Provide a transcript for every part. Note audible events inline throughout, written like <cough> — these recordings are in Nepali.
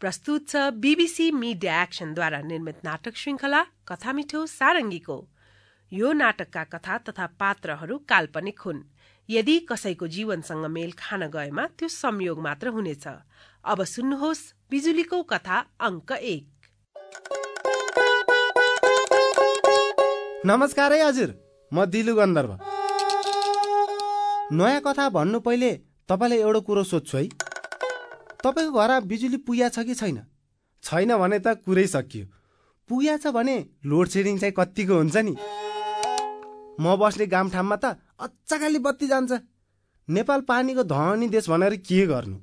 प्रस्तुत छ बीबीसी मिडिया एक्सनद्वारा निर्मित नाटक श्रृङ्खला कथा मिठो सारङ्गीको। यो नाटकका कथा तथा पात्रहरू काल्पनिक हुन्। यदि कसैको जीवनसँग मेल खान गएमा त्यो संयोग मात्र हुनेछ। अब सुन्नुहोस् बिजुलीको कथा अङ्क एक। नमस्कार है हजुर म दिलु गन्धर्व। नयाँ कथा भन्नु पहिले तपाईँलाई एउटा कुरो सोध्छु है। तपाईँको घर बिजुली पुग्या छ कि छैन? छैन भने त कुरै सकियो। पुग्या छ भने लोड सेडिङ चाहिँ कतिको हुन्छ नि? म बस्ने गामठाममा त अच्चाखाली बत्ती जान्छ। नेपाल पानीको धनी देश भनेर के गर्नु?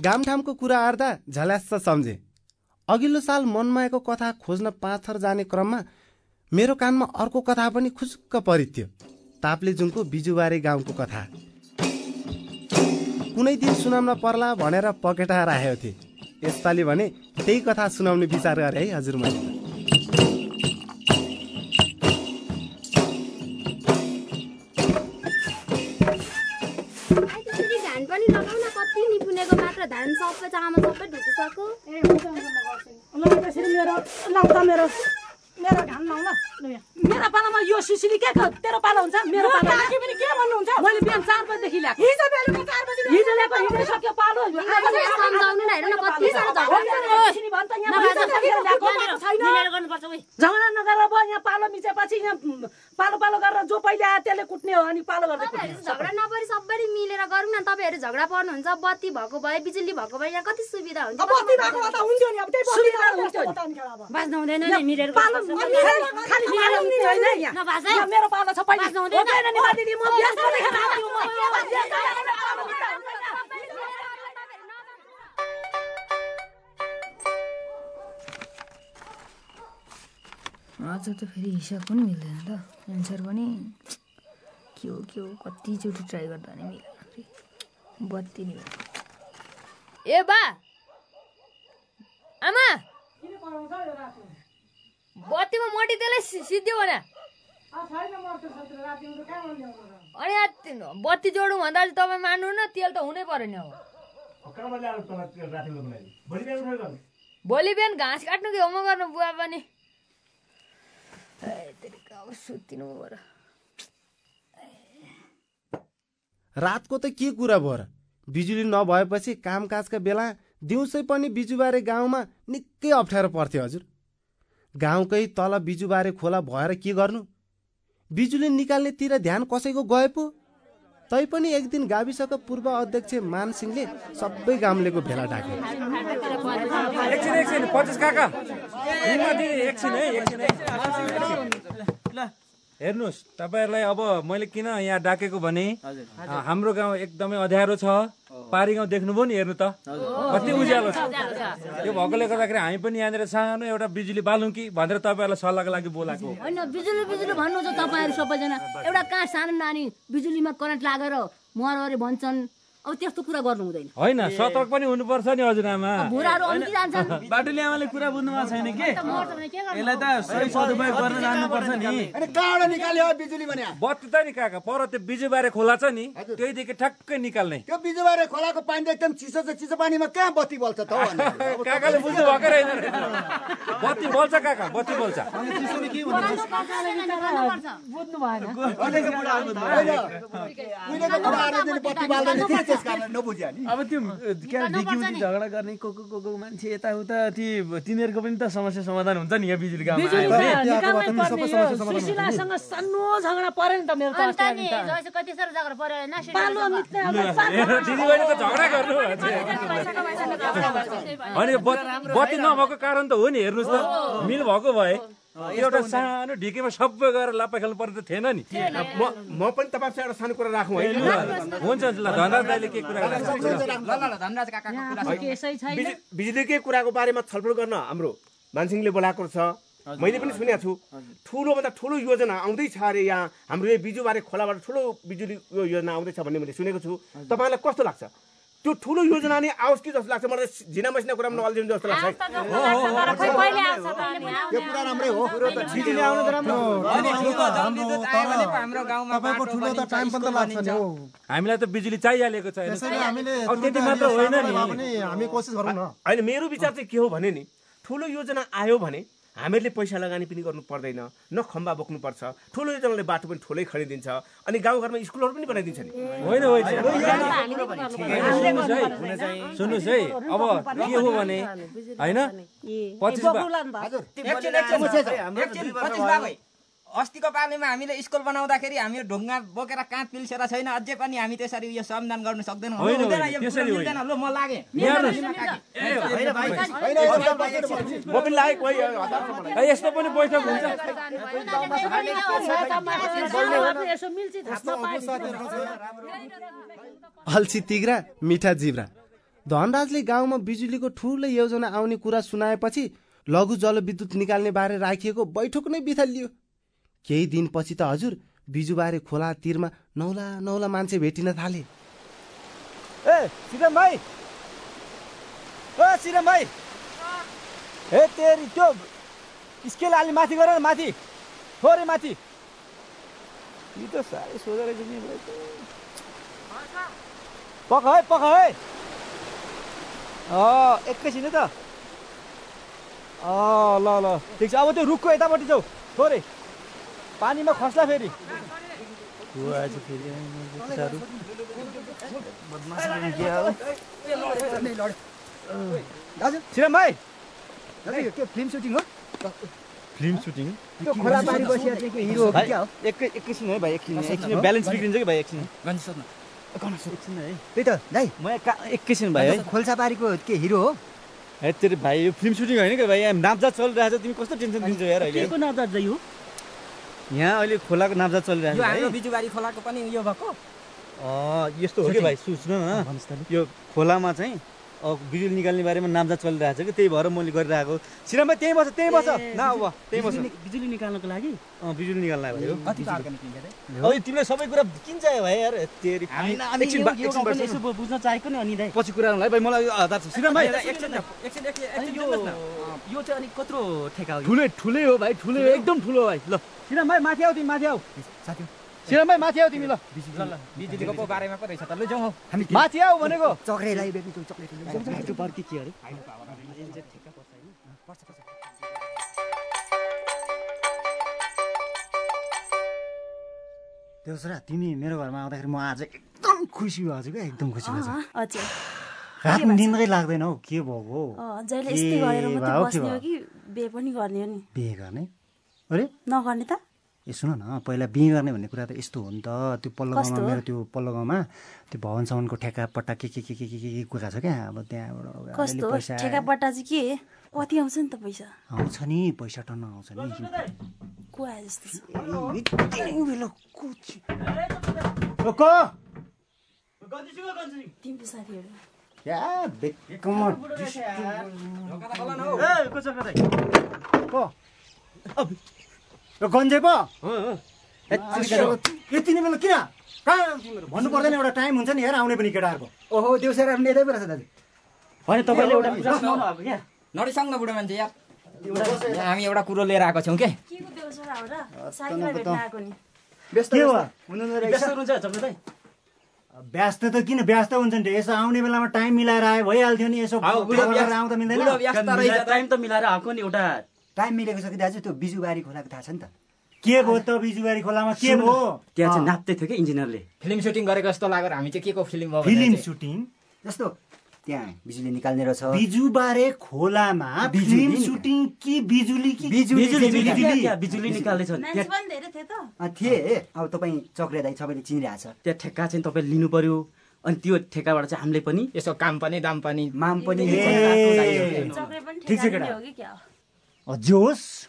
गामठामको कुरा आर्दा झल्यास सम्झे। अघिल्लो साल मनमायाको कथा खोज्न पाँच थर जाने क्रममा मेरो कानमा अर्को कथा पनि खुस्क परिथ्यो ताप्लेजुङको बिजुबारे गाउँको कथा। कुनै दिन सुनाउन पर्ला भनेर पकेटा राखेको थिएँ। यसपालि भने त्यही कथा सुनाउने विचार गरेँ है हजुर मैले। धान पनि लगाउन कति निपुनेको मात्र धान सबै चामल सबै ढुटिसक्यो। ए हुन्छ हुन्छ म गर्छु ल त्यसरी मेरो मेरो पालामा यो सिसिली के तेरो पालो हुन्छ? मेरो पालो पनि के भन्नुहुन्छ? मैले बिहान चार बजीदेखि ल्याएको। हिजो बेलुका चार बजी हिजो ल्याएको हिजो सक्यो पालो। आज तिमीहरूले ल्याएको, सम्झाउनु नै हेर न कति साह्रो झगडा भन् त यहाँ पालो मिचेपछि यहाँ पालो पालो गरेर जो पहिले आयो त्यसले कुट्ने हो अनि पालो गर्दै झगडा नपरी सबैले मिलेर गरौँ न। तपाईँहरू झगडा पर्नुहुन्छ बत्ती भएको भए बिजुली भएको भए यहाँ कति सुविधा हुन्छ? अब अब सुविधा हुन्थ्यो अब नि। मिलेर पालो गर्नुपर्छ। खालि- खालि पालो मिच्ने होइन यहाँ मेरो पालो छ पहिले हुँदैन। नि दिदी म गरेर म। आज त फेरि हिसाब पनि मिल्दैन त एन्सर पनि के हो के हो कतिचोटि ट्राई गर्दा नि मिलेन फेरि बत्ती नि ए बा आमा बत्तीमा मटी त्यसलाई सिद्धि भने अनि बत्ती जोडौँ भन्दा चाहिँ तपाईँ मान्नु न तेल त हुनै पर्यो नि अब भोलि बिहान घाँस काट्नु कि होमवर्क गर्नु बुवा पनि? पऱ्यो। रातको त के कुरा भयो र? बिजुली नभएपछि कामकाजका बेला दिउँसै पनि बिजुबारे गाउँमा निकै अप्ठ्यारो पर्थ्यो हजुर। गाउँकै तल बिजुबारे खोला भएर के गर्नु? बिजुली निकाल्नेतिर ध्यान कसैको गए पो तैपनि एक दिन गाविसका पूर्व अध्यक्ष मानसिंहले सबै गाउँलेको भेला डाके एकछिन एकछिन काका। एकछिन है एकछिन एकछिन। हेर्नुहोस् तपाईँहरूलाई अब मैले किन यहाँ डाकेको भने हाम्रो गाउँ एकदमै अँध्यारो छ। पारी गाउँ देख्नुभयो नि हेर्नु त। कति उज्यालो छ। त्यो भएकोले गर्दाखेरि हामी पनि यहाँनिर सानो एउटा बिजुली बालौँ कि भनेर तपाईँहरूलाई सल्लाहको लागि बोलाएको। होइन बिजुली बिजुली भन्नु चाहिँ तपाईँहरू सबैजना। एउटा कहाँ सानो नानी बिजुलीमा करेन्ट लागेर मर भन्छन्। अब त्यस्तो कुरा गर्नु हुँदैन। होइन सतर्क पनि हुनुपर्छ नि जान्छन्। बाटोले आमाले कुरा बुझ्नु भएको छैन कि? यसलाई त सही सदुपयोग गर्न जान्नुपर्छ नि। कहाँबाट निकाल्यो बिजुली भने। बत्ती त नि काका पर त्यो बिजुबारे खोला छ नि त्यहीदेखि ठ्याक्कै निकाल्ने। त्यो बिजुबारे खोलाको पानी त एकदम चिसो छ चिसो पानीमा कहाँ बत्ती बल्छ त? <laughs> काकाले बुझ्नु भएको रहेन बत्ती बल्छ काका बत्ती बल्छ। बुझ्नु भएन त्यस कारण नबुझ्यो नि। अब त्यो क्या डिकी झगडा गर्ने को को को को मान्छे यताउता ती तिनीहरूको पनि त समस्या समाधान हुन्छ नि यहाँ बिजुली गाउँमा। बिजुली आयो भने। त निकाल्नै पर्ने यो सुशीलासँग सानो झगडा पऱ्यो नि त मेरो त अन्त अस्ति नि अनि त। जैसे कति साह्रो झगडा पऱ्यो होइन बत्ती नभएको कारण त हो नि हेर्नुहोस् त। मिल भएको भए एउटा सानो ढिकेमा सबै गएर लाप्पा खेल्नु पर्ने त थिएन नि। म म पनि तपाईँसँग एउटा सानो कुरा राखौँ है। हुन्छ ल धनराज दाइले के कुरा बिजुलीकै कुराको बारेमा छलफल गर्न हाम्रो मानसिंहले बोलाएको छ। मैले पनि सुनेको छु। ठुलोभन्दा ठुलो योजना आउँदैछ अरे यहाँ हाम्रो यो बिजुबारे खोलाबाट ठुलो बिजुली योजना आउँदैछ भन्ने मैले सुनेको छु। तपाईँलाई कस्तो लाग्छ? त्यो ठुलो योजना नि आओस् कि जस्तो लाग्छ? मलाई झिना मसिना कुरामा नअल्झिनु जस्तो लाग्छ है। यो कुरा राम्रै हो। बिजुली आउनु त राम्रो हो। तपाईँको ठुलो त टाइम पनि त लाग्छ नि हौ। हामीलाई त बिजुली चाहिहालेको छ त्यति मात्र होइन नि। पनि हामी कोसिस गरौँ न। होइन मेरो विचार चाहिँ के हो भने नि ठुलो योजना आयो भने हामीहरूले पैसा लगानी पनि गर्नु पर्दैन। न खम्बा बोक्नुपर्छ। ठुलो योजनाले बाटो पनि ठुलै खनिदिन्छ अनि गाउँघरमा स्कुलहरू पनि बनाइदिन्छ नि। होइन होइन। सुन्नुहोस् है। अब के हो भने होइन? अस्तिको पालिमा हामीले स्कुल बनाउँदाखेरि हामी ढुङ्गा बोकेर काँध पिल्सेर छैन अझै पनि हामी त्यसरी यो समाधान गर्न सक्दैनौँ। ल म लागेँ म पनि लागेको है हतार छ मलाई। है, यस्तो पनि बैठक हुन्छ यसो मिल्छ थाप्न अल्छी तिग्रा मिठा जिब्रा धनराजले गाउँमा बिजुलीको ठुलो योजना आउने कुरा सुनाएपछि लघु जलविद्युत निकाल्ने बारे राखिएको बैठक नै बिथालियो केही दिनपछि त हजुर बिजुबारे खोला तिरमा नौला नौला मान्छे भेटिन थाले। ए सिरम भाइ! ओ सिरम भाइ! ए तेरी त्यो स्केल अलि माथि गर माथि। थोरै माथि। यो त साह्रै सोझो रहेछ नि भाइ त। पख है पख है। अँ एकैछिन त। ल ल। ठिक छ अब त्यो रुखको यतापट्टि जाऊ। थोरै पानीमा खस्ला फेरि। दाजु। सिरम भाइ। दाजु यो के फिल्म सुटिङ हो? Film shooting? त्यो खोला पारी बसिया चाहिँ के हिरो हो कि क्या हो? एकै एकैछिन है भाइ एकछिन एकछिन। ब्यालेन्स बिग्रिन्छ कि भाइ एकछिन एकछिन है। त्यही त दाइ। म एका एकैछिन भाइ है। खोल्सा पारीको के हिरो हो? है तेरो भाइ यो फिल्म सुटिङ होइन कि भाइ? नाप्जा चलिरहेको छ तिमी कस्तो टेन्सन दिन्छौ यार अहिले? को नाता जाइ हो? यहाँ अहिले खोलाको नाप्जा यो चलिरहेको हाम्रो छ है बिजुबारी खोलाको पनि उयो भएको? यस्तो हो कि भाइ सु सुन न यो खोलामा चाहिँ बिजुली निकाल्ने बारेमा नाप्जा चलिरहेको छ कि? त्यही भएर मैले गरिरहेको सिरम भाइ त्यहीँ बस्छ त्यहीँ बस्छ न अब त्यहीँ बस्छ बिजुली निकाल्नको लागि? अँ बिजुली निकाल्न भयो तिमीलाई सबै कुरा किन चाहियो भाइ यार बुझ्न चाहेको नि अनि पछि कुरा गर्नुलाई भाइ मलाई सिरम भाइ यो चाहिँ अनि कत्रो ठेका हो? ठुलै ठुलै हो भाइ ठुलै हो एकदम ठुलो हो भाइ। ल। सिरम भाइ माथि आऊ तिमी माथि आऊ। सिरम माथि आऊ तिमी ल बिजुलीको पो बारेमा पो रहेछ त ल जाउँ हौ माथि आऊ भनेको। चक्रेलाई बेबी त्यो चक्लेट त्यो बर्की के अरे देउसरा तिमी मेरो घरमा आउँदाखेरि म आज एकदम खुसी भएको छु क्या एकदम खुसी भएको छु हजुर रात निन्द्रै लाग्दैन हौ के भएको बे पनि गर्ने हो नि। बिहे गर्ने? अरे? नगर्ने त। ए सुन न पहिला बिहे गर्ने भन्ने कुरा त यस्तो हो नि त। त्यो पल्लो गाउँमा? मेरो त्यो पल्लो गाउँमा त्यो भवन सामानको ठेका पट्टा के के के के के के के गएको छ क्या? अब त्यहाँबाट पैसा ठेका पट्टा चाहिँ के? कति आउँछ नि त पैसा? आउँछ नि पैसा टन्न आउँछ नि। को जस्तो या, यो गन्जे पो यति नै बेला किन? कहाँ? तिमीहरू? भन्नु पर्दैन एउटा टाइम हुन्छ नि हेर आउने पनि केटाहरूको। ओहो देउसेर यतै पो रहेछ दाजु। होइन तपाईँले एउटा कुरा सुनाउनु अब क्या। नरिसाउँ न बुढो मान्छे यार यहाँ हामी एउटा कुरो लिएर आएको छौँ के? के को देउसरा हो र? साथीलाई भेट्न आएको नि। व्यस्त त किन? व्यस्त हुन्छ नि यसो आउने बेलामा टाइम मिलाएर आयो भइहाल्थ्यो नि यसो आउँदा मिल्दैन। टाइम त मिलाएर आएको नि एउटा टाइम मिलेको छ कि दाजु त्यो बिजुबारी खोलाको थाहा छ नि त। के भयो त बिजुबारी खोलामा? के भयो? त्यहाँ चाहिँ नाप्दै थियो कि इन्जिनियरले? फिल्म सुटिङ गरेको जस्तो लाग्यो हामी चाहिँ के को फिल्म हो भनेर फिल्म। सुटिङ? जस्तो त्यहाँ बिजुली निकाल्ने रहेछ। बिजुबारे खोलामा फिल्म सुटिङ कि बिजुली कि बिजुली बिजुली? बिजुली। त्यहाँ- त्यहाँ बिजुली निकाल्दैछ। नि मान्छे पनि धेरै थियो त। अँ, थिए। अब तपाईँ चक्रे दाई सबैले चिनिरहेको छ। त्यहाँ ठेक्का चाहिँ तपाईँले लिनु पर्यो। अनि त्यो ठेक्काबाट चाहिँ हामीले पनि यसो काम पनि दाम पनि माम पनि ठिक छ केटा। लिने हो कि क्या हो जोस्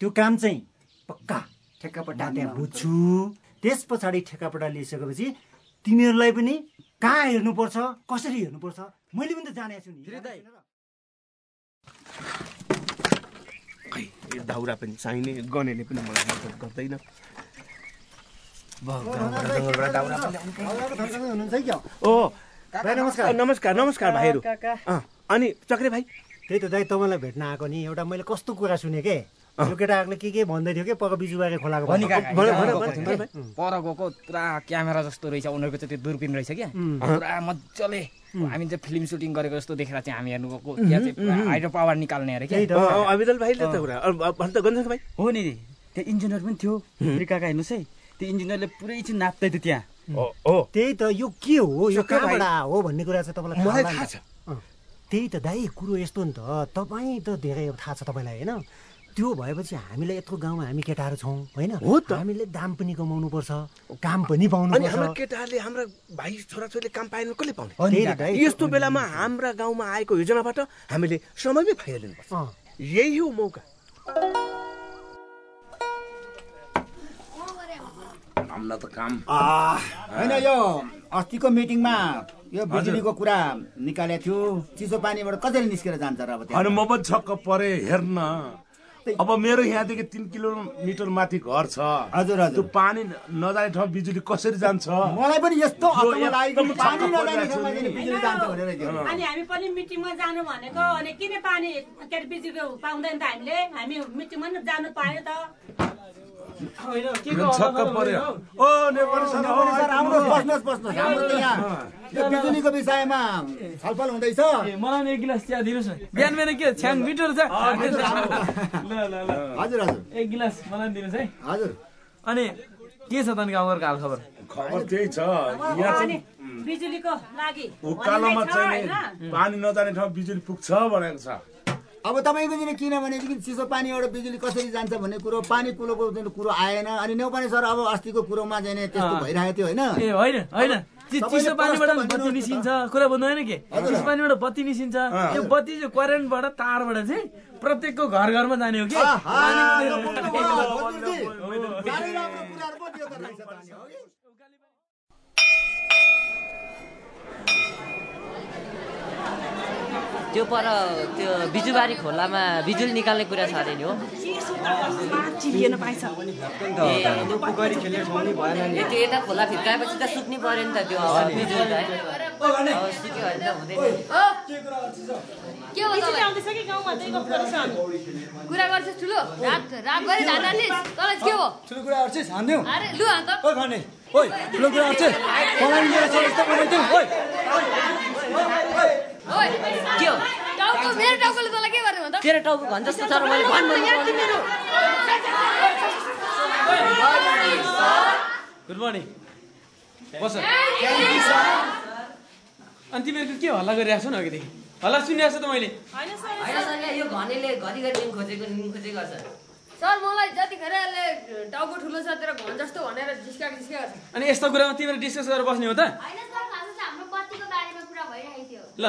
त्यो काम चाहिँ पक्का ठेक्कापट्टा त्यहाँ बुझ्छु। त्यस पछाडि ठेकापट्टा लिइसकेपछि तिमीहरूलाई पनि कहाँ हेर्नुपर्छ कसरी हेर्नुपर्छ? मैले पनि त जानेको छु नि। खै दाउरा पनि चाहिने गनेले पनि मलाई मद्दत गर्दैन। ओ नमस्कार। नमस्कार नमस्कार भाइहरू। अनि चक्रे भाइ। त्यही त दाइ तपाईँलाई भेट्न आएको नि। एउटा मैले कस्तो कुरा सुने के? यो केटाहरूले के के भन्दै थियो कि? पक्क बिजुबारे खोलाको पर गएको पुरा क्यामेरा जस्तो रहेछ उनीहरूको चाहिँ त्यो दुर्बिन रहेछ क्या। पुरा मजाले हामी चाहिँ फिल्म सुटिङ गरेको जस्तो देखेर चाहिँ हामी हेर्नु गएको। त्यहाँ चाहिँ पुरा हाइड्रो पावर निकाल्ने अरे त्यही भाइले त कुरा त भाइ? हो नि त्यो इन्जिनियर पनि थियो। काका हेर्नुहोस् है। त्यो इन्जिनियरले पुरै चाहिँ नाप्दै थियो त्यहाँ। हो त्यही त यो के हो? यो। कहाँबाट हो भन्ने कुरा चाहिँ तपाईँलाई थाहा। छ। त्यही त दाइ कुरो यस्तो नि त। तपाईँ त धेरै अब थाहा छ तपाईँलाई होइन? त्यो भएपछि हामीलाई यत्रो गाउँमा हामी केटाहरू छौँ होइन? हो त। हामीले दाम पनि कमाउनु पर्छ काम पनि पाउनु हाम्रा केटाहरूले हाम्रा भाइ छोराछोरीले काम पाएन कसले पाउने। यस्तो बेलामा हाम्रा गाउँमा आएको योजनाबाट हामीले समयमै फाइदा लिनुपर्छ यही हो मौका। त काम। होइन यो अस्तिको मिटिङमा यो बिजुलीको कुरा निकालेको थियो। चिसो पानीबाट कसरी निस्केर जान्छ र अब अनि म पनि छक्क परे हेर्न। अब मेरो यहाँदेखि तिन किलोमिटर माथि घर छ। हजुर हजुर। त्यो पानी नजाने ठाउँ बिजुली कसरी जान्छ? मलाई पनि यस्तो पानी छक्क नजाने परिरहेको ठाउँमा छु चाहिँ नि। बिजुली जान्छ भनेर त्यो। अनि हामी पनि मिटिङमा जानु भनेको अनि किन पानी के अरे बिजुलीको पाउँदैन त हामीले? हामी मिटिङमा नि जानु पायो त। छक्क पर्यो। ओ नेपाली आउनुहोस् बस्नुहोस् बस्नुहोस्। हाम्रो त यहाँ यो बिजुलीको विषयमा छलफल हुँदैछ। मलाई एक गिलास चिया दिनुहोस् न। बिहान बिहान के छ्याङ मिठो रहेछ। ल ल ल। हजुर हजुर। एक गिलास मलाई दिनुहोस् है। हजुर। अनि के छ त अनि गाउँघरको हाल खबर? खबर त्यही छ। यहाँ चाहिँ बिजुलीको लागि उकालोमा छ चाहिँ पानी नजाने ठाउँ बिजुली पुग्छ भनेको छ। अब तपाईँको चाहिँ किनभनेदेखि चिसो पानीबाट बिजुली कसरी जान्छ भन्ने कुरो पानी कुलोको कुरो आएन। अनि नेउपाने सर अब अस्तिको कुरोमा चाहिँ त्यस्तो। भइरहेको थियो होइन? होइन चिसो पानीबाट बत्ती निस्किन्छ। कुरा बुझ्नु होइन के। चिसो पानीबाट बत्ती निस्किन्छ। त्यो बत्ती चाहिँ करेन्टबाट तारबाट चाहिँ प्रत्येकको घर घरमा जाने हो कि? त्यो पर त्यो बिजुबारी खोलामा बिजुली निकाल्ने कुरा छ अरे नि हो। त्यो यता खोला फिर्काएपछि त सुक्ने पऱ्यो नि त त्यो बिजुली है। सुक्यो भने त हुँदैन। के हो कुरा गर्छ ठुलो। गरी तँलाई के हो? ठुलो कुरा गर्छ हान्दिउँ अरे लु अन्त ओ खाने ओइ ठुलो कुरा गर्छ मलाई मेरो छ यस्तो बनाइदिउँ ओइ ओइ। के हो? टाउको तेरो भन् जस्तो तर मैले भन्नु मेरो गुड मर्निङ बस अनि तिमीहरूको के हल्ला गरिरहेको छौ न अघिदेखि? हल्ला सुनिरहेको छ त मैले। यो भनेले घरिघरि निम खोजेको निम खोजेको गर्छ सर मलाई जतिखेर यसले टाउको ठुलो छ तेरो घन जस्तो भनेर जिस्काएको जिस्काएको छ। अनि यस्तो कुरामा तिमीहरू डिस्कस गरेर बस्ने हो त होइन सर खास चाहिँ हाम्रो बत्तीको बारेमा कुरा भइरहेको थियो ल।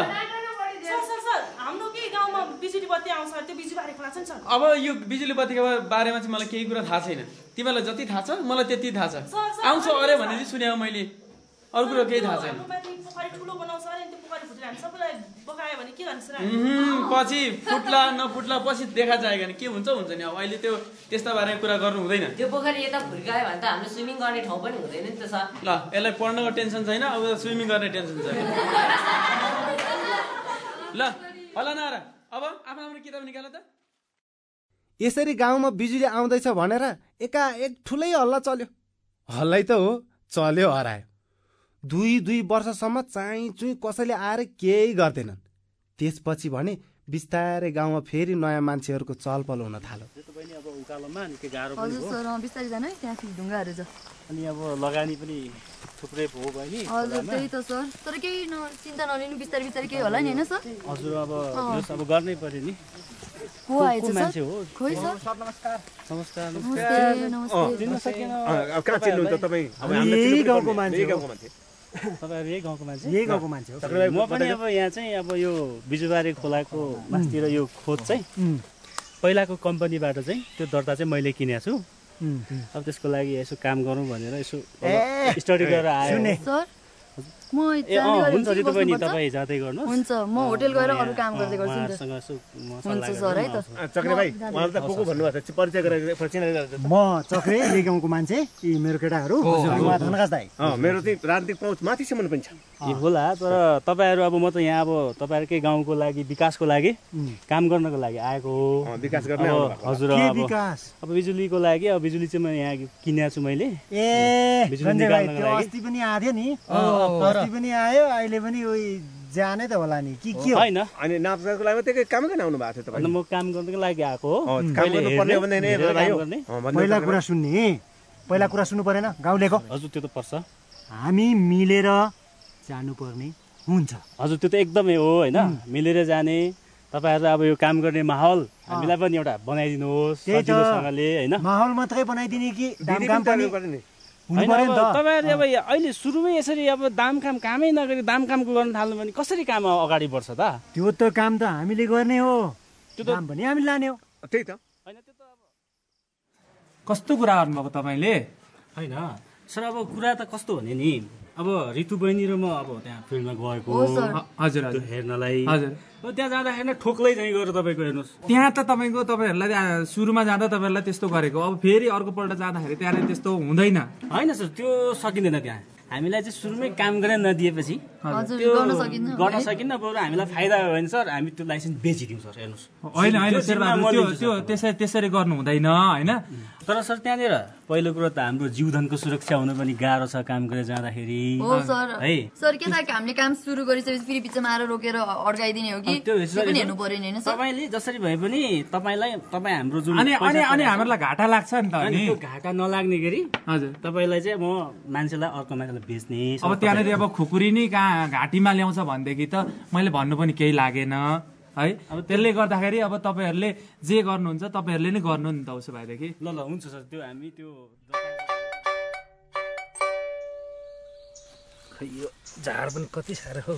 सर सर सर हाम्रो के गाउँमा बिजुली बत्ती आउँछ त्यो बिजुली बारे खोला छ नि सर। अब यो बिजुली बत्तीको बारेमा चाहिँ मलाई केही कुरा थाहा छैन। तिमीहरूलाई जति थाहा छ मलाई त्यति थाहा छ। सर, सर, आउँछ अरे भने चाहिँ सुने मैले। अरू कुरो केही थाहा छैन। भने पछि फुट्ला नफुट्ला पछि देखा जाएगा नि के हुन्छ हुन्छ नि अब अहिले त्यो त्यस्ता बारेमा कुरा गर्नु हुँदैन। त्यो पोखरी यता फुर्कायो भने त हाम्रो स्विमिङ गर्ने ठाउँ पनि हुँदैन नि त सर। ल यसलाई पढ्नको टेन्सन छैन अब स्विमिङ गर्ने टेन्सन छ। ल हल्ला नआएर अब आफ्नो आफ्नो किताब निकाल त। यसरी गाउँमा बिजुली आउँदैछ भनेर एकाएक ठुलै हल्ला चल्यो। हल्लै त हो चल्यो हरायो। दुई दुई वर्षसम्म चाहिँ चुई कसैले आएर केही गर्दैनन्। त्यसपछि भने बिस्तारै गाउँमा फेरि नयाँ मान्छेहरूको चलपल हुन थाल्यो। अब उकालोमा निकै गाह्रो बिस्तारै जानु है त्यहाँ फेरि ढुङ्गाहरू छ। अनि अब लगानी पनि थुप्रै भयो बहिनी। त्यही त सर। तर केही न चिन्ता नलिनु बिस्तारै बिस्तारै केही होला नि होइन सर? हजुर अब अब गर्नै पर्यो नि। को आएछ? मान्छे हो? खोइ सर। नमस्कार। नमस्ते, अँ, नमस्ते चिन्न सकेन कहाँ चिन्नुहुन्छ तपाईँ? गाउँको। मान्छे। गाउँको मान्छे। तपाईँहरू यही गाउँको मान्छे? यही गाउँको मान्छे हो। म पनि। अब यहाँ चाहिँ अब यो बिजुबारी खोलाको मासतिर यो खोज चाहिँ पहिलाको कम्पनीबाट चाहिँ त्यो दर्ता चाहिँ मैले किनेको छु। अब त्यसको लागि यसो काम गरौँ भनेर यसो स्टडी गरेर आयो। सुने। सर। म हुन्छ रितु बहिनी तपाईँ जाँदै गर्नुहोस्। हुन्छ म होटेल गएर अरू काम गर्दै गर्छु नि हुन्छ सर है त। न। चक्रे भाइ उहाँले त को को भन्नुभएको छ? परिचय गरेर म चक्रे यही गाउँको मान्छे यी मेरो केटाहरू। धनकास दाई। अँ, मेरो चाहिँ राजनीतिक पहुँच माथिसम्म पनि छ। ए होला तर तपाईँहरू अब म त यहाँ अब तपाईँहरूकै गाउँको लागि विकासको लागि काम गर्नको लागि आएको हो। विकास गर्नै। हजुर के अब विकास? अब बिजुलीको लागि अब बिजुली चाहिँ म यहाँ किनेको छु मैले। ए बिजुली पनि आएको थियो नि। अस्ति पनि आयो अहिले पनि उही जाने त होला नि। कि के होइन। अनि नाप्चाको लागि त्यही कामै गर्न आउनु भएको थियो तपाईँ। म काम गर्नको लागि आएको हो। काम पहिले गर्नुपर्ने हो भने पहिला कुरा सुन्ने। पहिला कुरा सुन्नु परेन गाउँलेको हजुर त्यो त पर्छ। हामी मिलेर जानुपर्ने हुन्छ। हजुर त्यो त एकदमै हो होइन? मिलेर जाने तपाईँहरू अब यो काम गर्ने माहौल हामीलाई पनि एउटा बनाइदिनुहोस् सजिलोसँगले होइन? माहौल मात्रै बनाइदिने कि होइन अब त। तपाईँहरूले अब अहिले सुरुमै यसरी अब दाम काम कामै नगरी दाम कामको गर्न थाल्नु भने कसरी काम अगाडि बढ्छ त? त्यो त काम त हामीले गर्ने हो। त्यो त- दाम पनि हामीले लाने हो। त्यही त। कस्तो कुरा गर्नुभएको तपाईँले? होइन। सर अब कुरा त कस्तो भने नि? अब ऋतु बहिनी र म अब त्यहाँ फिल्डमा गएको। हजुर, त्यो हजुर। हेर्नलाई। हजुर। त्यहाँ जाँदाखेरि नै ठोक्लै चाहिँ गएर तपाईँको हेर्नुहोस्। त्यहाँ त तपाईँको तपाईँहरूलाई सुरुमा जाँदा तपाईँहरूलाई त्यस्तो गरेको। अब फेरि अर्कोपल्ट जाँदाखेरि त्यहाँ त्यस्तो हुँदैन। होइन सर त्यो सकिँदैन त्यहाँ। हामीलाई चाहिँ सुरुमै काम गरेर नदिएपछि त्यो गर्न सकिन्न, गर्न है? सकिन्न बरु हामीलाई फाइदा भयो भने सर हामी त्यो लाइसेन्स बेचिदिउँ सर हेर्नुहोस्। होइन। त्यसरी त्यसरी गर्नु हुँदैन होइन? तर सर त्यहाँनिर पहिलो कुरो त हाम्रो जीवधनको सुरक्षा हुनु पनि गाह्रो छ काम गरेर जाँदाखेरि। हो सर। है। सर के थाहा हामीले काम सुरु गरिसकेपछि फेरि बिचमा आएर रोकेर अड्काइदिने हो कि? त्यो पनि हेर्नु पर्यो नि तपाईँले जसरी भए पनि तपाईँलाई तपाईँ हाम्रो जुन अनि अनि हामीलाई घाटा लाग्छ नि त अनि अनि। त्यो घाटा नलाग्ने गरी हजुर। तपाईँलाई चाहिँ म मान्छेलाई अर्को मान्छेलाई बेच्ने अब त्यहाँनिर अब खुकुरी नै कहाँ घाँटीमा ल्याउँछ भनेदेखि त मैले भन्नु पनि केही लागेन है? अब त्यसले गर्दाखेरि अब तपाईँहरूले जे गर्नुहुन्छ तपाईँहरूले नै गर्नु नि त उसो भएदेखि। ल ल हुन्छ सर त्यो हामी त्यो यो झाड पनि कति साह्रो हौ।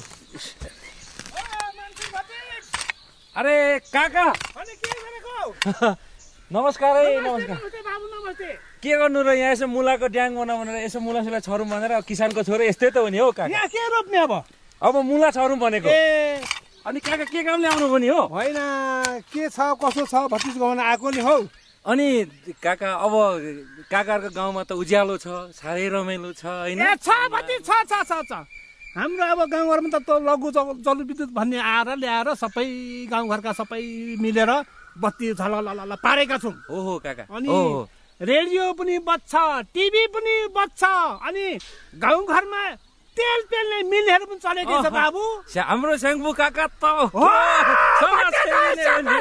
अरे काका! <laughs> नमस्कार है नमस्कार। के गर्नु र यहाँ यसो मुलाको ड्याङ बनाऊ भनेर यसो मुला सुला छरौँ भनेर किसानको छोरो यस्तै त हो नि हौ काका? यहाँ के रोप्ने अब? अब मुला छरौँ भनेको। अनि काका के कामले आउनु भयो नि हो? होइन के छ कसो छ भतिज गाउन आएको नि हौ। अनि काका अब काकाहरूको गाउँमा त उज्यालो छ साह्रै रमाइलो छ होइन? ए छ भतिज छ छ छ छ। हाम्रो अब गाउँघरमा त लघु जल- जलविद्युत भन्ने आएर ल्याएर सबै गाउँघरका सबै मिलेर बत्ती झलल पारेका छौँ। हो हो काका। अनि रेडियो पनि बज्छ टिभी पनि बज्छ अनि गाउँघरमा तेल पेल्ने मिलहरू पनि चलेको छ। बाबु हाम्रो स्याङ्बु काका त <laughs> नै नि।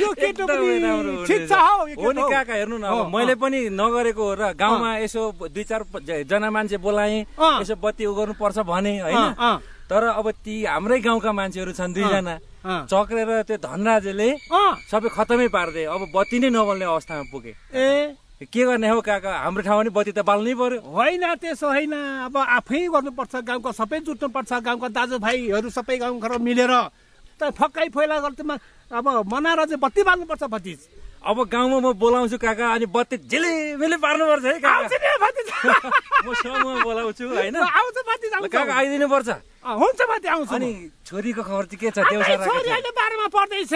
यो केटो पनि नि। काका हेर्नु न मैले पनि नगरेको हो र गाउँमा यसो दुई चार जना मान्छे बोलाएँ। यसो बत्ती उगाउनु पर्छ भने होइन। तर अब ती हाम्रै गाउँका मान्छेहरू छन् दुईजना। चक्रेर त्यो धनराजले। सबै खतमै पारिदिए। अब बत्ती नै नबल्ने अवस्थामा पुगे। ए। के गर्ने हो काका? हाम्रो ठाउँमा नि बत्ती त बाल्नै पर्यो। होइन त्यसो होइन। अब आफै गर्नुपर्छ गाउँको सबै जुट्नुपर्छ गाउँका दाजुभाइहरू सबै गाउँघर मिलेर। त फक्कै फैला गर्दैमा अब मनाएर चाहिँ बत्ती बाल्नुपर्छ भतिज। अब गाउँमा म बोलाउँछु काका अनि बत्ती झिलिमिली पार्नुपर्छ है काका? आउँछ नि भतिज <laughs> म समूह बोलाउँछु होइन? काका आइदिनु पर्छ अँ, हुन्छ भति आउँछु अनि म। छोरीको खबर चाहिँ के छ देउसा छोरी अहिले बाह्रमा पढ्दैछ।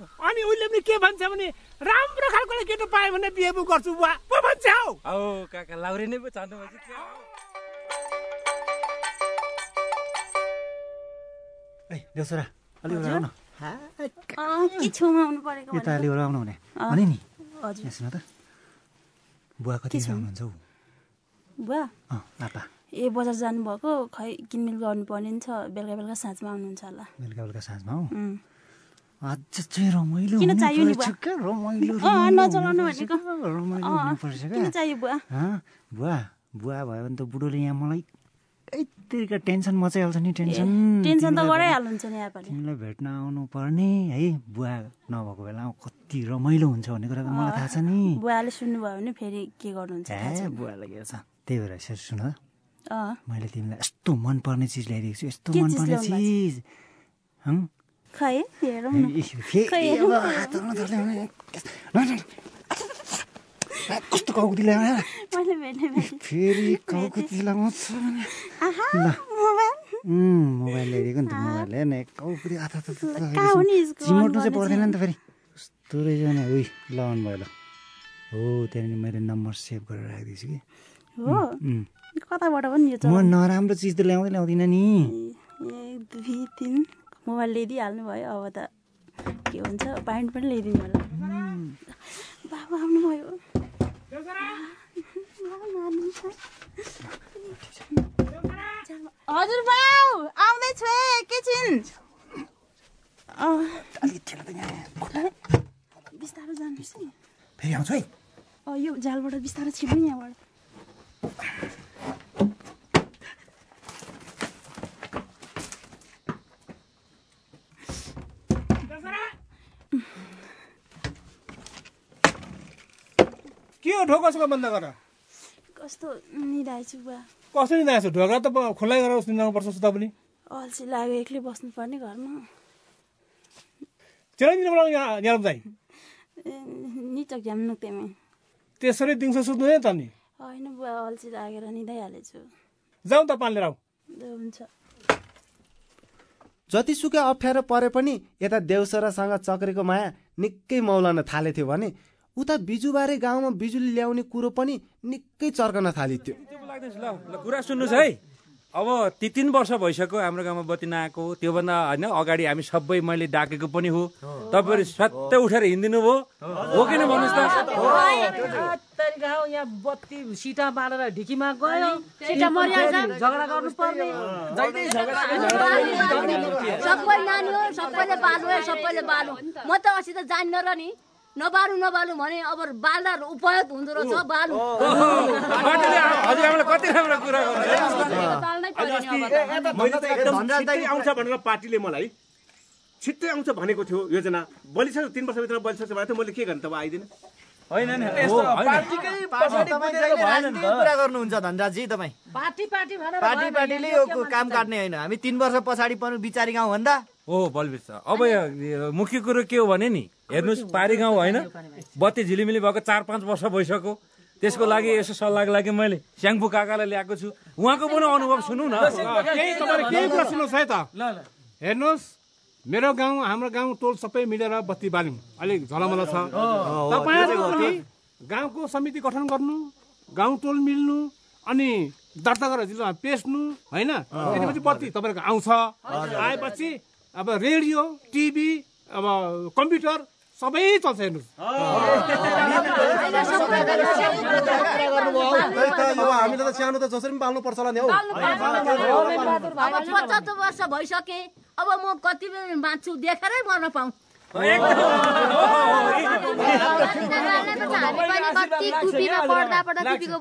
अनि उसले पनि के भन्छ भने राम्रो खालको केटो पायो भने बिहे पो गर्छु बुवा। पो भन्छ हौ। औ काका लाउरी नै पो हो? ए देउसरा अलि हजुर? छेउमा आउनु भने नि। सुन त। बुवा कति? आउनुहुन्छ हौ? बुवा? ए बजार जानुभएको? खै किनमेल गर्नुपर्ने नि छ। बेलुका बेलुका साँझमा आउनुहुन्छ होला। बेलुका बेलुका साँझमा हौ? चाहिँ रमाइलो किन चाहियो नि रमाइलो नचलाउनु भनेको। रमाइलो चाहियो बुवा? हँ? बुवा बुवा भयो भने त बुढोले यहाँ मलाई यतिका टेन्सन मचाइहाल्छ नि टेन्सन। टेन्सन त गराइहाल्नुहुन्छ नि यहाँ तिमीलाई भेट्न आउनु पर्ने है? बुवा नभएको बेलामा कति रमाइलो हुन्छ भन्ने कुरा त मलाई थाहा छ नि। बुवाले सुन्नुभयो भने फेरि के गर्नुहुन्छ ए। बुवालाई के छ? त्यही भएर यसो सुन। मैले तिमीलाई यस्तो मनपर्ने चिज ल्याइदिएको छु यस्तो मनपर्ने चिज? खै हेरौँ कस्तो काउकुती मैले फेरि काउकुती लगाउँछ। मोबाइल ल्याइदिएको नि त मोबाइल हेर्ने काउकुती आथा चिमोट्नु चाहिँ पर्दैन नि त फेरि कस्तो रहेछ नि उही ल अन भयो ल हो त्यहाँनिर मैले नम्बर सेभ गरेर राखिदिएछु कि कताबाट पनि यो म? नराम्रो चिज त ल्याउँदै ल्याउँदिनँ नि एक दुई तिन मोबाइल ल्याइदिइहाल्नु भयो अब त के हुन्छ प्यान्ट पनि ल्याइदिनु होला बाबा आउनुभयो हजुर बाउ आउँदैछु है एकैछिन अँ, बिस्तारो जानुहोस् है फेरि आउँछु है अँ, यो जालबाट बिस्तारो छिर्नु यहाँबाट के हो ढोका बन्द गर? कस्तो निधाएछु बा। कसरी नआएको ढोका त खुल्लै गरेर सुनाउनुपर्छ सुता पनि। अल्छी लाग्यो एक्लै बस्नुपर्ने घरमा। चिराइदिनु बोलाउनु यहाँ ए, निचक झ्याम्नु तेमे त्यसरी दिउँसो सुत्नु है त नि होइन बुवा अल्छी लागेर निधाइहालेछु। जाउँ त पानी लिएर आऊ हुन्छ। जतिसुकै अप्ठ्यारो परे पनि यता देउसरासँग चक्रेको माया निकै मौलन थालेथ्यो भने उता बिजुबारे गाउँमा बिजुली ल्याउने कुरो पनि निकै चर्कन थालिथ्यो ल कुरा सुन्नुहोस् है। अब ती तिन वर्ष भइसक्यो हाम्रो गाउँमा बत्ती नआएको त्योभन्दा होइन अगाडि हामी सबै मैले डाकेको पनि हो। तपाईँहरू स्वात्तै उठेर हिँडिदिनु भयो। हो कि न भन्नुहोस् त? तरिका हो यहाँ बत्ती सिटा बालेर ढिकीमा गयो सिटा मरिहाल्छ। झगडा गर्नु पर्ने सबै नानी हो सबैले बालु है सबैले बालु। म त अस्ति त जान्न र नि। नबालु नबालु भने अब बाल्दा उपयोग हुँदो रहेछ बालु। <laughs> त। त आउँछ भनेर पार्टीले मलाई छिट्टै आउँछ भनेको थियो योजना। बलिसक्यो तिन वर्षभित्र बलिसक्छ भनेको थियो मैले के गर्ने तब आइदिनँ। होइन नि त कुरा गर्नुहुन्छ धनराजी तपाईँ। पार्टी पार्टी भनेर पार्टी भएन, पार्टीले यो काम काट्ने होइन। हामी तिन वर्ष पछाडि पर्नु बिचारी गाउँ भन्दा हो बलबीर सर अब मुख्य कुरो के हो भने नि हेर्नुहोस् पारी गाउँ होइन बत्ती झिलिमिली भएको चार पाँच वर्ष भइसक्यो। त्यसको लागि यसो सल्लाहको लागि मैले। स्याङपु काकालाई ल्याएको छु। उहाँको पनि अनुभव सुनौ न। केही कुरा सुन्नुहोस् है त? हेर्नुहोस् मेरो गाउँ हाम्रो गाउँ टोल सबै मिलेर बत्ती बाल्यौँ। अलिक झलमल छ। गाउँको समिति गठन गर्नु गाउँ टोल मिल्नु अनि दर्ता गरेर जिल्लामा पेस्नु होइन? त्यसपछि बत्ती तपाईँहरूको आउँछ। आएपछि अब रेडियो टिभी अब कम्प्युटर सबै चल्छ हेर्नुहोस्। हामीले त सानो त जसरी पनि पाल्नु पर्छ होला नि हौ। अब पचहत्तर वर्ष भइसके अब म कति बाँच्छु देखेरै मर्न पाऊँ।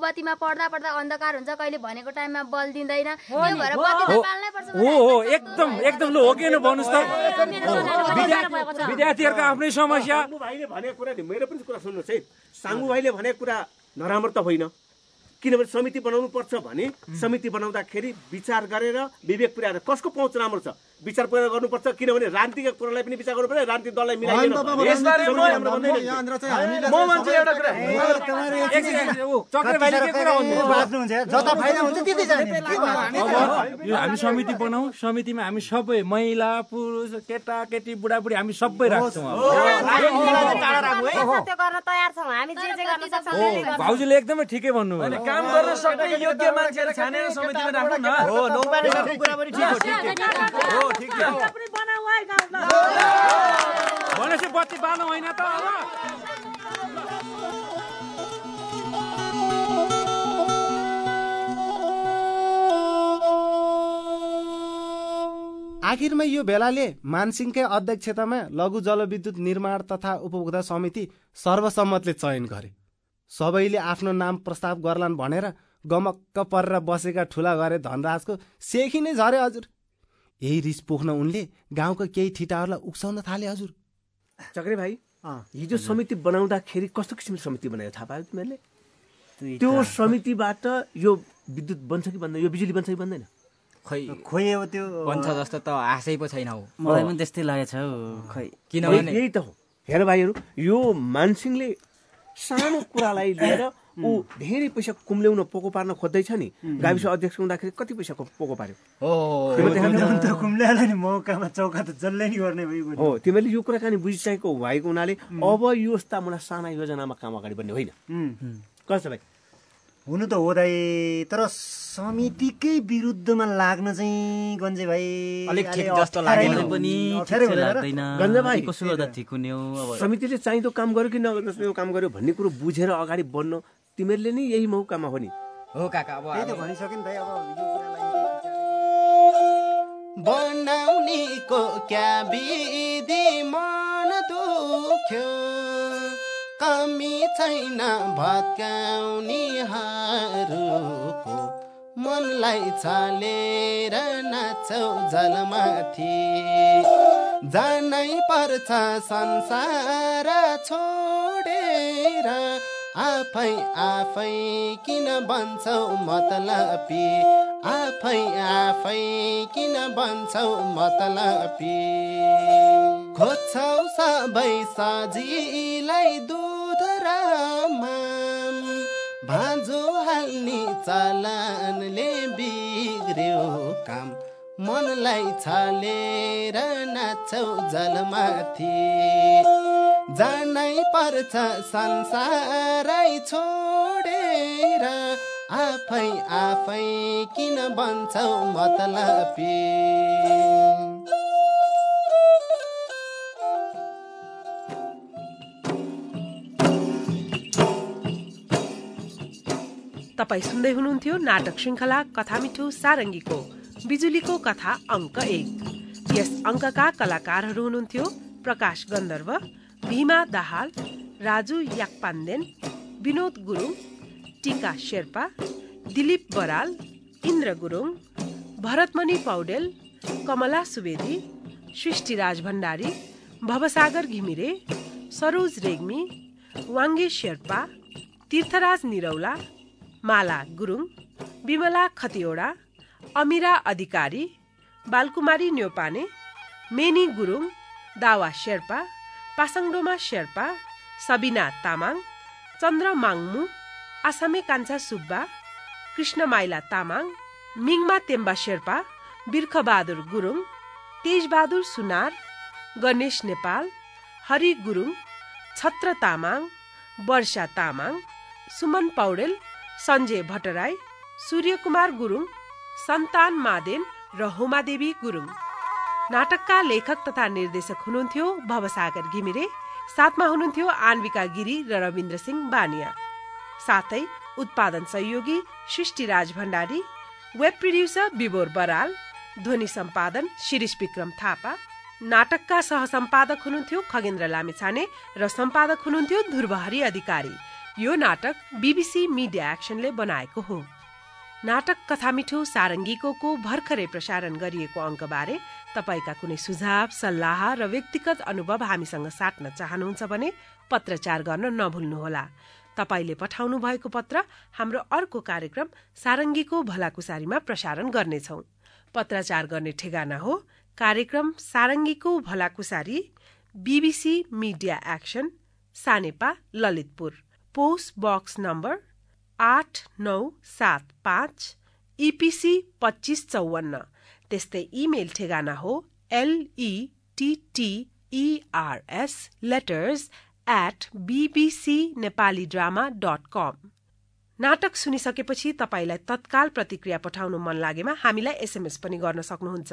बत्तीमा पढ्दा पढ्दा अन्धकार हुन्छ कहिले भनेको टाइममा बल दिँदैन विद्यार्थीहरूको आफ्नै समस्या। मेरो पनि कुरा है साङ्गु भाइले भनेको कुरा नराम्रो त होइन किनभने समिति बनाउनु पर्छ भने समिति बनाउँदाखेरि विचार गरेर विवेक पुर्याएर कसको पहुँच राम्रो छ? विचार पुरा गर्नुपर्छ किनभने राजनीतिक कुरालाई पनि विचार गर्नु पर्यो राजनीतिक दललाई मिलाइदिनु हामी समिति बनाऊ समितिमा हामी सबै महिला पुरुष केटा केटी बुढाबुढी हामी सबै राख्छौँ अब। सत्य गर्न तयार छौँ। हामी जे जे गर्न सक्छौँ हो। त्यही गर्छौँ। भाउजूले एकदमै ठिकै भन्नुभयो। होइन काम गर्न सक्ने योग्य मान्छेहरू छानेर समितिमा राख्नु न। भनेपछि बत्ती बाल्नु होइन त अब आखिरमा यो भेलाले मानसिंहकै अध्यक्षतामा लघु जलविद्युत निर्माण तथा उपभोक्ता समिति सर्वसम्मतले चयन गरे। सबैले आफ्नो नाम प्रस्ताव गर्लान् भनेर गमक्क परेर बसेका ठुला गरे धनराजको सेखी नै झरे हजुर। यही रिस पोख्न उनले गाउँका केही ठिटाहरूलाई उक्साउन थाले हजुर। चक्रे भाइ हिजो समिति बनाउँदाखेरि कस्तो किसिमको समिति बनायो थाहा पायो तिमीहरूले? त्यो समितिबाट यो विद्युत बन्छ कि बन्दैन यो बिजुली बन्छ कि बन्दैन? खै खोइ अब त्यो बन्छ जस्तो त आशै पो छैन हौ। मलाई पनि त्यस्तै लागेको छ हौ खै किनभने यही त हो। हेर भाइहरू यो मानसिंहले सानो कुरालाई लिएर ऊ धेरै पैसा कुम्ल्याउन पोको पार्न खोज्दैछ नि। गाविस अध्यक्ष हुँदाखेरि कति पैसा पोको पार्यो? कुम्ल्याला नि मौकामा चौका त जसले नि गर्ने भइगयो हो तिमीले यो कुराकानी बुझिसकेको भएको हुनाले अब यो यस्ता मलाई साना योजनामा काम अगाडि बढ्ने होइन। कस्तो भाइ? हुनु त हो दाइ तर समितिकै विरुद्धमा लाग्न चाहिँ गन्जे भाइ अलिक ठिक जस्तो लागेन पनि अप्ठ्यारै ठिक हुँदैन र? लाग्दैन। गन्जा भाइ। कसो गर्दा ठिक हुने हो? अब समितिले चाहिँदो काम गर्यो कि नगर्दो काम गर्यो भन्ने कुरो बुझेर अगाडि बढ्न तिमीहरूले नि यही मौकामा हो नि। हो काका अब त्यही त भनिसक्यो नि दाइ अब यो कुरालाई बनाउनेको क्या विधि मन दुख्यो? कमी छैन भत्काउनेहरूको मनलाई छलेर नाचौ जलमाथि। जानै पर्छ संसार छोडेर आफै आफै किन बन्छौ मतलबी? आफै आफै किन बन्छौ मतलबी? खोज्छौ सबै सजिलै दुध र भाँजो हाल्ने चलनले बिग्रियो। मनलाई छलेर नाचौ जलमाथि। जानै पर्छ संसारै छोडेर आफै आफै किन बन्छौ मतलबी? तपाईँ सुन्दै हुनुहुन्थ्यो नाटक श्रृङ्खला कथा मिठो सारङ्गीको। बिजुलीको कथा अङ्क एक। यस अङ्कका कलाकारहरू हुनुहुन्थ्यो प्रकाश गन्धर्व भीमा दाहाल राजु याक्पान्देन विनोद गुरुङ टिका शेर्पा दिलीप बराल इन्द्र गुरुङ भरतमणि पौडेल कमला सुवेदी सृष्टिराज भण्डारी भवसागर घिमिरे सरोज रेग्मी वाङ्गे शेर्पा तीर्थराज निरौला माला गुरुङ विमला खतिवडा अमिरा अधिकारी बालकुमारी न्यौपाने मेनी गुरुङ दावा शेर्पा पासाङडोमा शेर्पा सबिना तामाङ चन्द्र माङमु आसामे कान्छा सुब्बा कृष्ण माइला तामाङ मिङमा तेम्बा शेर्पा बिर्खबहादुर गुरुङ तेजबहादुर सुनार गणेश नेपाल हरि गुरुङ छत्र तामाङ वर्षा तामाङ सुमन पौडेल सञ्जय भट्टराई सूर्यकुमार गुरुङ सन्तान मादेन र होमादेवी गुरुङ। नाटकका लेखक तथा निर्देशक हुनुहुन्थ्यो भवसागर घिमिरे साथमा हुनुहुन्थ्यो आन्विका गिरी र रविन्द्र सिंह बानिया। साथै उत्पादन सहयोगी सृष्टिराज भण्डारी वेब प्रोड्युसर विबोर बराल ध्वनि सम्पादन शिरिष विक्रम थापा नाटकका सहसम्पादक हुनुहुन्थ्यो खगेन्द्र लामिछाने र सम्पादक हुनुहुन्थ्यो ध्रुवहरी अधिकारी। यो नाटक बीबीसी मिडिया एक्सनले बनाएको हो। नाटक कथा मिठो सारङ्गीको को भर्खरै प्रसारण गरिएको अङ्कबारे तपाईँका कुनै सुझाव सल्लाह र व्यक्तिगत अनुभव हामीसँग साट्न चाहनुहुन्छ भने पत्रचार गर्न नभुल्नुहोला। तपाईँले पठाउनु भएको पत्र हाम्रो अर्को कार्यक्रम सारङ्गीको भलाकुसारीमा प्रसारण गर्नेछौ। पत्रचार गर्ने ठेगाना हो कार्यक्रम सारङ्गीको भलाकुसारी BBC media action Sanepa Lalitpur. Post box number आठ नौ सात पाँच इपिसी पच्चिस चौवन्न। त्यस्तै इमेल ठेगाना हो एलइटिटिइआरएस letters at BBC Nepali drama dot कम नाटक सुनिसकेपछि तपाईँलाई तत्काल प्रतिक्रिया पठाउनु मन लागेमा हामीलाई एसएमएस पनि गर्न सक्नुहुन्छ।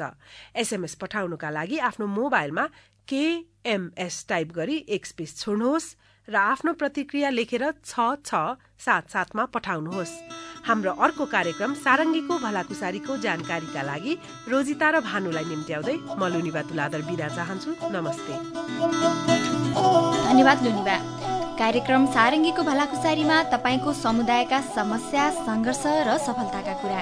एसएमएस पठाउनुका लागि आफ्नो मोबाइलमा केएमएस टाइप गरी एक स्पेस छोड्नुहोस्। र आफ्नो प्रतिक्रिया लेखेर छ छ सात सातमा पठाउनुहोस्। हाम्रो अर्को कार्यक्रम सारङ्गीको भलाकुसारीको जानकारीका लागि रोजिता र भानुलाई निम्त्याउँदै म लुनिबा तुलादर बिदा चाहन्छु। नमस्ते। धन्यवाद लुनिबा। कार्यक्रम सारङ्गीको भलाकुसारीमा तपाईँको समुदायका समस्या सङ्घर्ष र सफलताका कुरा।